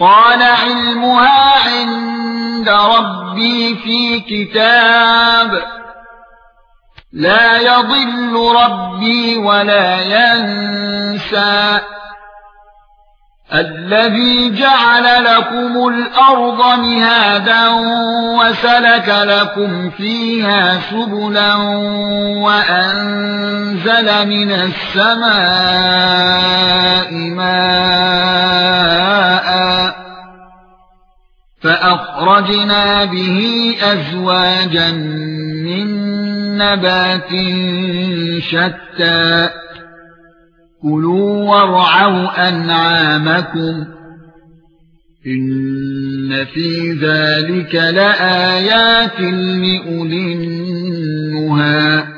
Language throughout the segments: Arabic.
قال علمها عند ربي في كتاب. لا يضل ربي ولا ينسى. الذي جعل لكم الأرض مهادا وسلك لكم فيها سبلا وأنزل من السماء ماء. فأخرجنا به أزواجا من نبات شتى. كُلُوا وَارْعَوْا أَنْعَامَكُمْ. إِنَّ فِي ذَلِكَ لَآيَاتٍ لِأُولِي النُّهَى.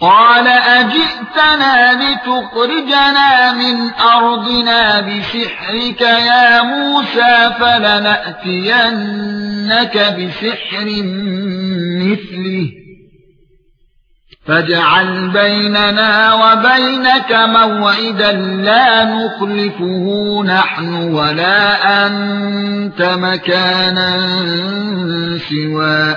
قَالَ أَجِئْتَنَا لِتُخْرِجَنَا مِنْ أَرْضِنَا بِسِحْرِكَ يَا مُوسَى فَلَنَأْتِيَنَّكَ بِسِحْرٍ مِثْلِهِ. فاجعل بيننا وبينك موعدا لا نخلفه نحن ولا أنت مكانا سوى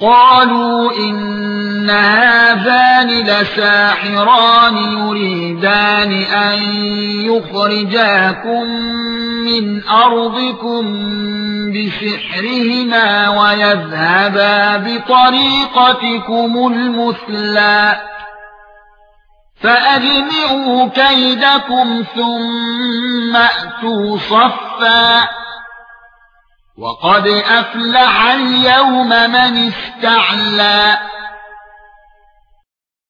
قالوا إن هذان لساحران يريدان أن يخرجاكم من أرضكم بسحرهما ويذهبا بطريقتكم المثلى. فأجمعوا كيدكم ثم أتوا صفا. وقد أفلح اليوم من استعلى.